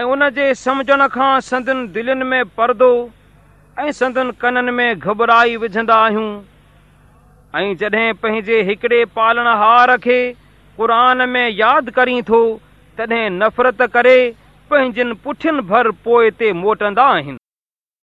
۽ ان جي سمجهڻ کان سندن دلن ۾ پردو ۽ سندن ڪنن ۾ گهٻرائي وجهندا آهيون. ۽ جڏهن پنهنجي هڪڙي پالڻ هار کي قر ۾ ياد ڪري ٿو تڏهن نفرت ڪري پنهنجن پٺين ڀر پوءِ تي موٽندا آهن.